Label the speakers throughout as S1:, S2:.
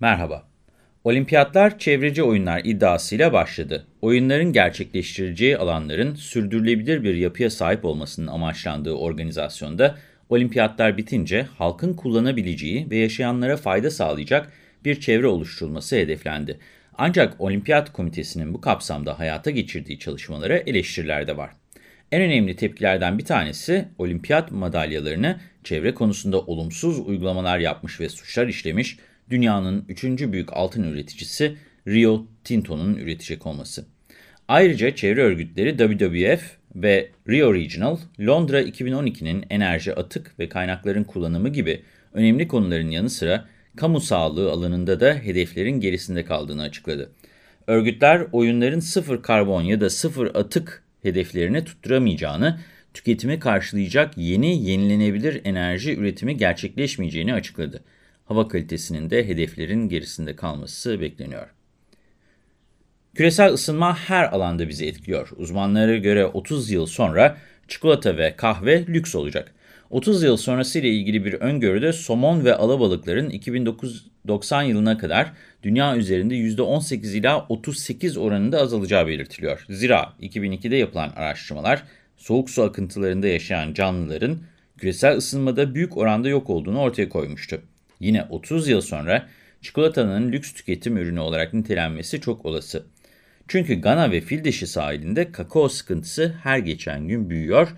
S1: Merhaba. Olimpiyatlar çevreci oyunlar iddiasıyla başladı. Oyunların gerçekleştireceği alanların sürdürülebilir bir yapıya sahip olmasının amaçlandığı organizasyonda olimpiyatlar bitince halkın kullanabileceği ve yaşayanlara fayda sağlayacak bir çevre oluşturulması hedeflendi. Ancak Olimpiyat Komitesi'nin bu kapsamda hayata geçirdiği çalışmalara eleştiriler de var. En önemli tepkilerden bir tanesi olimpiyat madalyalarını çevre konusunda olumsuz uygulamalar yapmış ve suçlar işlemiş, dünyanın üçüncü büyük altın üreticisi Rio Tinto'nun üretecek olması. Ayrıca çevre örgütleri WWF ve Rio Regional, Londra 2012'nin enerji, atık ve kaynakların kullanımı gibi önemli konuların yanı sıra kamu sağlığı alanında da hedeflerin gerisinde kaldığını açıkladı. Örgütler oyunların sıfır karbon ya da sıfır atık hedeflerini tutturamayacağını, tüketimi karşılayacak yeni yenilenebilir enerji üretimi gerçekleşmeyeceğini açıkladı hava kalitesinin de hedeflerin gerisinde kalması bekleniyor. Küresel ısınma her alanda bizi etkiliyor. Uzmanlara göre 30 yıl sonra çikolata ve kahve lüks olacak. 30 yıl sonrası ile ilgili bir öngörüde somon ve alabalıkların 2090 yılına kadar dünya üzerinde %18 ila 38 oranında azalacağı belirtiliyor. Zira 2002'de yapılan araştırmalar soğuk su akıntılarında yaşayan canlıların küresel ısınmada büyük oranda yok olduğunu ortaya koymuştu. Yine 30 yıl sonra çikolatanın lüks tüketim ürünü olarak nitelenmesi çok olası. Çünkü Gana ve fil dişi sahilinde kakao sıkıntısı her geçen gün büyüyor.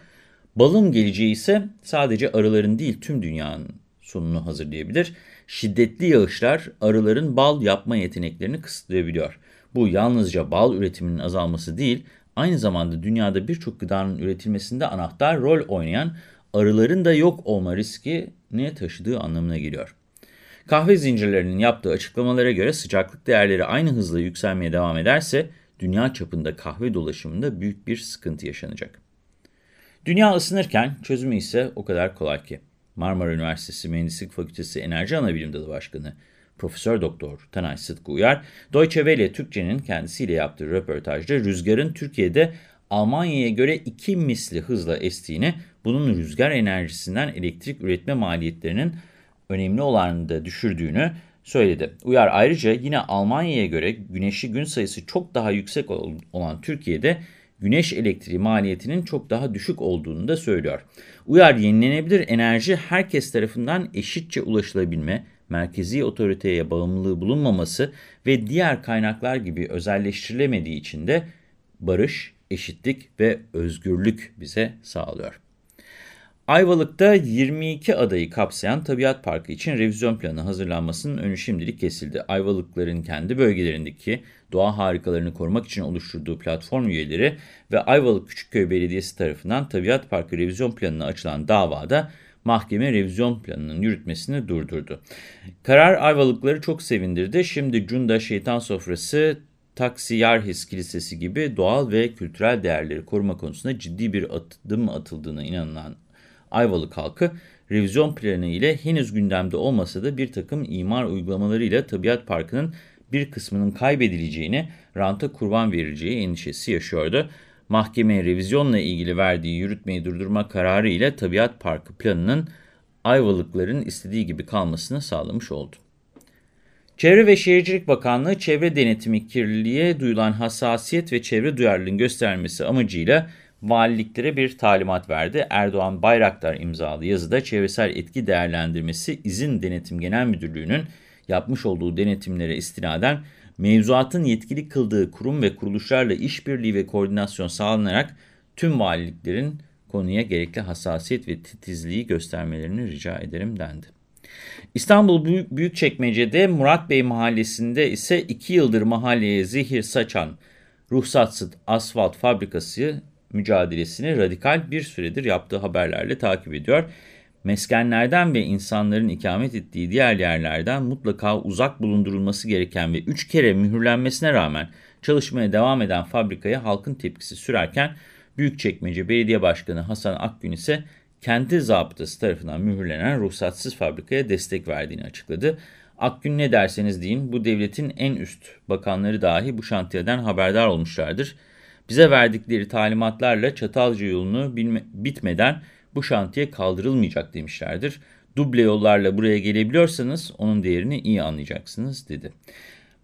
S1: Balın geleceği ise sadece arıların değil tüm dünyanın sonunu hazırlayabilir. Şiddetli yağışlar arıların bal yapma yeteneklerini kısıtlayabiliyor. Bu yalnızca bal üretiminin azalması değil, aynı zamanda dünyada birçok gıdanın üretilmesinde anahtar rol oynayan arıların da yok olma riskini taşıdığı anlamına geliyor. Kahve zincirlerinin yaptığı açıklamalara göre sıcaklık değerleri aynı hızla yükselmeye devam ederse dünya çapında kahve dolaşımında büyük bir sıkıntı yaşanacak. Dünya ısınırken çözümü ise o kadar kolay ki. Marmara Üniversitesi Mühendislik Fakültesi Enerji Anabilim Dalı Başkanı Profesör Doktor Tanay Sıtkı Uyar, Deutsche Welle Türkçe'nin kendisiyle yaptığı röportajda rüzgarın Türkiye'de Almanya'ya göre iki misli hızla estiğini, bunun rüzgar enerjisinden elektrik üretme maliyetlerinin önemli olanında düşürdüğünü söyledi. Uyar ayrıca yine Almanya'ya göre güneşli gün sayısı çok daha yüksek olan Türkiye'de güneş elektriği maliyetinin çok daha düşük olduğunu da söylüyor. Uyar yenilenebilir enerji herkes tarafından eşitçe ulaşılabilme, merkezi otoriteye bağımlılığı bulunmaması ve diğer kaynaklar gibi özelleştirilemediği için de barış, eşitlik ve özgürlük bize sağlıyor. Ayvalık'ta 22 adayı kapsayan tabiat parkı için revizyon planı hazırlanmasının önü şimdilik kesildi. Ayvalıkların kendi bölgelerindeki doğa harikalarını korumak için oluşturduğu platform üyeleri ve Ayvalık Küçükköy Belediyesi tarafından tabiat parkı revizyon planına açılan davada mahkeme revizyon planının yürütmesini durdurdu. Karar Ayvalıkları çok sevindirdi. Şimdi Cunda Şeytan Sofrası Taksiyarhis Kilisesi gibi doğal ve kültürel değerleri koruma konusunda ciddi bir adım atıldığına inanılan Ayvalık halkı revizyon planı ile henüz gündemde olmasa da bir takım imar uygulamalarıyla tabiat parkının bir kısmının kaybedileceğini, ranta kurban verileceği endişesi yaşıyordu. Mahkeme revizyonla ilgili verdiği yürütmeyi durdurma kararı ile tabiat parkı planının Ayvalıkların istediği gibi kalmasını sağlamış oldu. Çevre ve Şehircilik Bakanlığı çevre denetimi kirliliğe duyulan hassasiyet ve çevre duyarlılığın göstermesi amacıyla valiliklere bir talimat verdi. Erdoğan Bayraktar imzalı yazıda çevresel etki değerlendirmesi izin denetim genel müdürlüğünün yapmış olduğu denetimlere istinaden mevzuatın yetkili kıldığı kurum ve kuruluşlarla işbirliği ve koordinasyon sağlanarak tüm valiliklerin konuya gerekli hassasiyet ve titizliği göstermelerini rica ederim dendi. İstanbul Büyükçekmece'de Murat Bey mahallesinde ise iki yıldır mahalleye zehir saçan ruhsatsız asfalt fabrikası mücadelesini radikal bir süredir yaptığı haberlerle takip ediyor. Meskenlerden ve insanların ikamet ettiği diğer yerlerden mutlaka uzak bulundurulması gereken ve 3 kere mühürlenmesine rağmen çalışmaya devam eden fabrikaya halkın tepkisi sürerken Büyükçekmece Belediye Başkanı Hasan Akgün ise kendi zabıtası tarafından mühürlenen ruhsatsız fabrikaya destek verdiğini açıkladı. Akgün ne derseniz deyin bu devletin en üst bakanları dahi bu şantiyeden haberdar olmuşlardır. Bize verdikleri talimatlarla Çatalca yolunu bitmeden bu şantiye kaldırılmayacak demişlerdir. duble yollarla buraya gelebiliyorsanız onun değerini iyi anlayacaksınız dedi.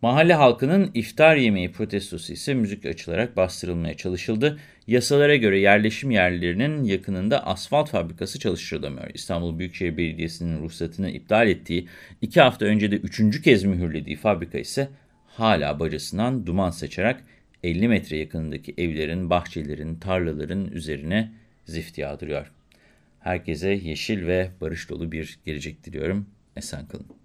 S1: Mahalle halkının iftar yemeği protestosu ise müzik açılarak bastırılmaya çalışıldı. Yasalara göre yerleşim yerlerinin yakınında asfalt fabrikası çalıştırılamıyor. İstanbul Büyükşehir Belediyesi'nin ruhsatını iptal ettiği, iki hafta önce de üçüncü kez mühürlediği fabrika ise hala bacasından duman saçarak 50 metre yakınındaki evlerin, bahçelerin, tarlaların üzerine zift yağdırıyor. Herkese yeşil ve barış dolu bir gelecek diliyorum. Esen kalın.